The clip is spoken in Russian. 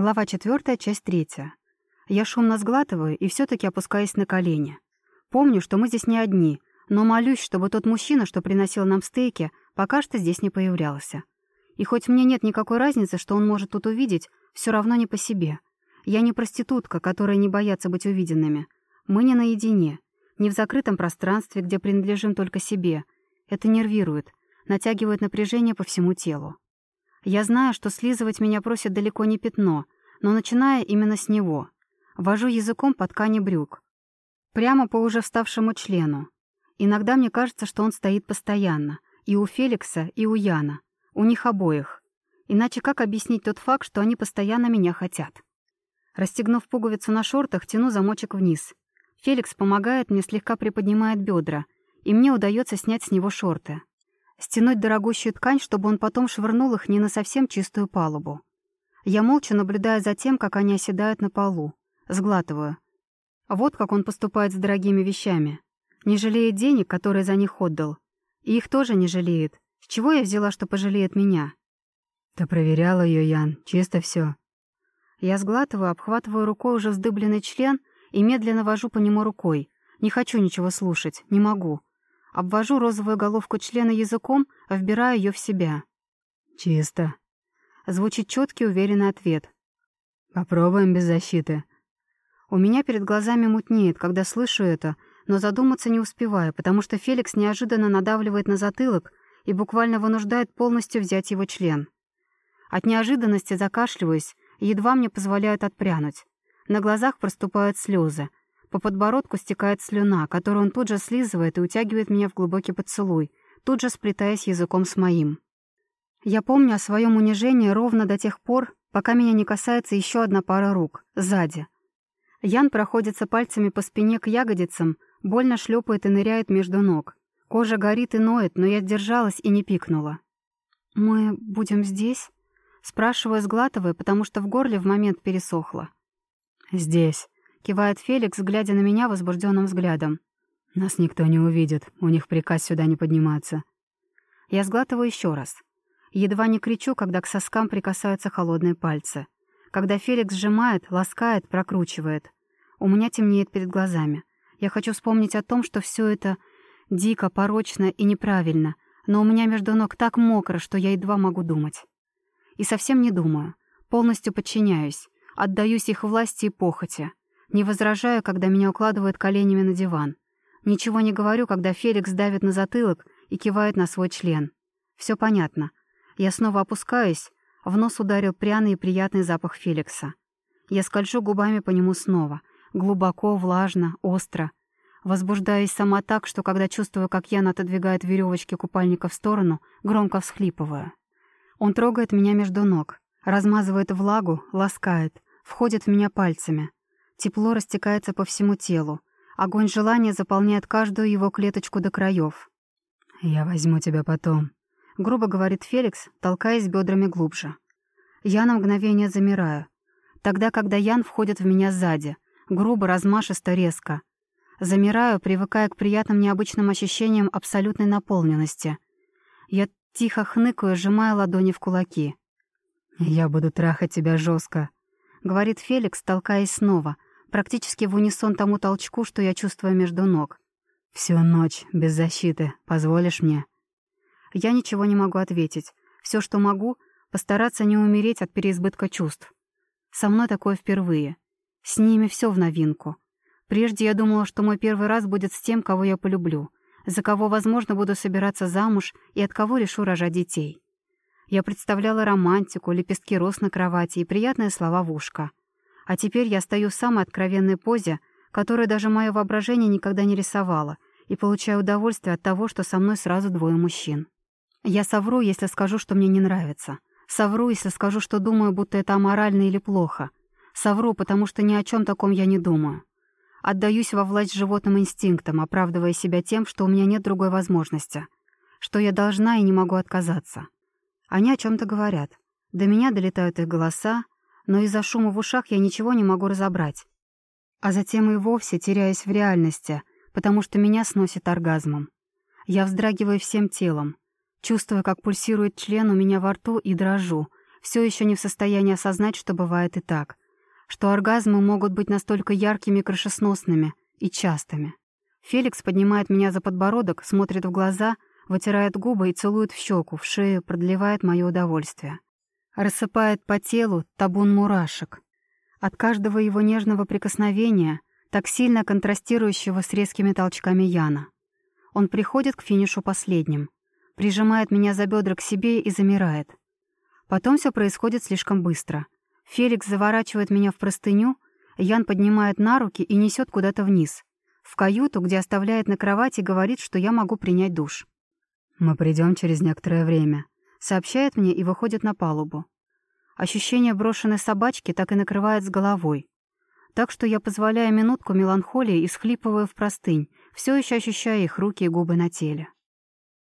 Глава 4, часть 3. Я шумно сглатываю и все таки опускаюсь на колени. Помню, что мы здесь не одни, но молюсь, чтобы тот мужчина, что приносил нам стейки, пока что здесь не появлялся. И хоть мне нет никакой разницы, что он может тут увидеть, все равно не по себе. Я не проститутка, которая не боятся быть увиденными. Мы не наедине, не в закрытом пространстве, где принадлежим только себе. Это нервирует, натягивает напряжение по всему телу. Я знаю, что слизывать меня просит далеко не пятно, но начиная именно с него. Вожу языком по ткани брюк. Прямо по уже вставшему члену. Иногда мне кажется, что он стоит постоянно. И у Феликса, и у Яна. У них обоих. Иначе как объяснить тот факт, что они постоянно меня хотят? Расстегнув пуговицу на шортах, тяну замочек вниз. Феликс помогает мне, слегка приподнимает бедра, и мне удается снять с него шорты стянуть дорогущую ткань, чтобы он потом швырнул их не на совсем чистую палубу. Я молча наблюдаю за тем, как они оседают на полу. Сглатываю. Вот как он поступает с дорогими вещами. Не жалеет денег, которые за них отдал. И их тоже не жалеет. С чего я взяла, что пожалеет меня? Ты проверяла ее, Ян. Чисто все. Я сглатываю, обхватываю рукой уже вздыбленный член и медленно вожу по нему рукой. Не хочу ничего слушать, не могу. Обвожу розовую головку члена языком, вбираю ее в себя. «Чисто». Звучит четкий, уверенный ответ. «Попробуем без защиты». У меня перед глазами мутнеет, когда слышу это, но задуматься не успеваю, потому что Феликс неожиданно надавливает на затылок и буквально вынуждает полностью взять его член. От неожиданности закашливаюсь, едва мне позволяют отпрянуть. На глазах проступают слезы, по подбородку стекает слюна, которую он тут же слизывает и утягивает меня в глубокий поцелуй, тут же сплетаясь языком с моим. Я помню о своем унижении ровно до тех пор, пока меня не касается еще одна пара рук, сзади. Ян проходится пальцами по спине к ягодицам, больно шлепает и ныряет между ног. Кожа горит и ноет, но я сдержалась и не пикнула. «Мы будем здесь?» Спрашиваю, сглатывая, потому что в горле в момент пересохло. «Здесь», — кивает Феликс, глядя на меня возбужденным взглядом. «Нас никто не увидит. У них приказ сюда не подниматься». Я сглатываю еще раз. Едва не кричу, когда к соскам прикасаются холодные пальцы. Когда Феликс сжимает, ласкает, прокручивает. У меня темнеет перед глазами. Я хочу вспомнить о том, что все это дико, порочно и неправильно, но у меня между ног так мокро, что я едва могу думать. И совсем не думаю. Полностью подчиняюсь. Отдаюсь их власти и похоти. Не возражаю, когда меня укладывают коленями на диван. Ничего не говорю, когда Феликс давит на затылок и кивает на свой член. Все понятно. Я снова опускаюсь, в нос ударил пряный и приятный запах Феликса. Я скольжу губами по нему снова. Глубоко, влажно, остро. Возбуждаюсь сама так, что когда чувствую, как Ян отодвигает веревочки купальника в сторону, громко всхлипываю. Он трогает меня между ног, размазывает влагу, ласкает, входит в меня пальцами. Тепло растекается по всему телу. Огонь желания заполняет каждую его клеточку до краев. «Я возьму тебя потом», — грубо говорит Феликс, толкаясь бедрами глубже. Я на мгновение замираю. Тогда, когда Ян входит в меня сзади, грубо, размашисто, резко. Замираю, привыкая к приятным необычным ощущениям абсолютной наполненности. Я тихо хныкаю, сжимая ладони в кулаки. «Я буду трахать тебя жестко, говорит Феликс, толкаясь снова — практически в унисон тому толчку, что я чувствую между ног. «Всю ночь, без защиты. Позволишь мне?» Я ничего не могу ответить. Все, что могу, постараться не умереть от переизбытка чувств. Со мной такое впервые. С ними все в новинку. Прежде я думала, что мой первый раз будет с тем, кого я полюблю, за кого, возможно, буду собираться замуж и от кого решу рожать детей. Я представляла романтику, лепестки роз на кровати и приятные слова в ушко. А теперь я стою в самой откровенной позе, которую даже мое воображение никогда не рисовало, и получаю удовольствие от того, что со мной сразу двое мужчин. Я совру, если скажу, что мне не нравится. Совру, если скажу, что думаю, будто это аморально или плохо. Совру, потому что ни о чем таком я не думаю. Отдаюсь во власть животным инстинктам, оправдывая себя тем, что у меня нет другой возможности. Что я должна и не могу отказаться. Они о чем то говорят. До меня долетают их голоса, но из-за шума в ушах я ничего не могу разобрать. А затем и вовсе теряюсь в реальности, потому что меня сносит оргазмом. Я вздрагиваю всем телом, чувствую, как пульсирует член у меня во рту и дрожу, все еще не в состоянии осознать, что бывает и так, что оргазмы могут быть настолько яркими крышесносными и частыми. Феликс поднимает меня за подбородок, смотрит в глаза, вытирает губы и целует в щеку, в шею, продлевает мое удовольствие. Рассыпает по телу табун мурашек. От каждого его нежного прикосновения, так сильно контрастирующего с резкими толчками Яна. Он приходит к финишу последним, прижимает меня за бедра к себе и замирает. Потом все происходит слишком быстро. Феликс заворачивает меня в простыню, Ян поднимает на руки и несет куда-то вниз, в каюту, где оставляет на кровати и говорит, что я могу принять душ. «Мы придем через некоторое время», — сообщает мне и выходит на палубу. Ощущение брошенной собачки так и накрывает с головой. Так что я позволяю минутку меланхолии и схлипываю в простынь, все еще ощущая их руки и губы на теле.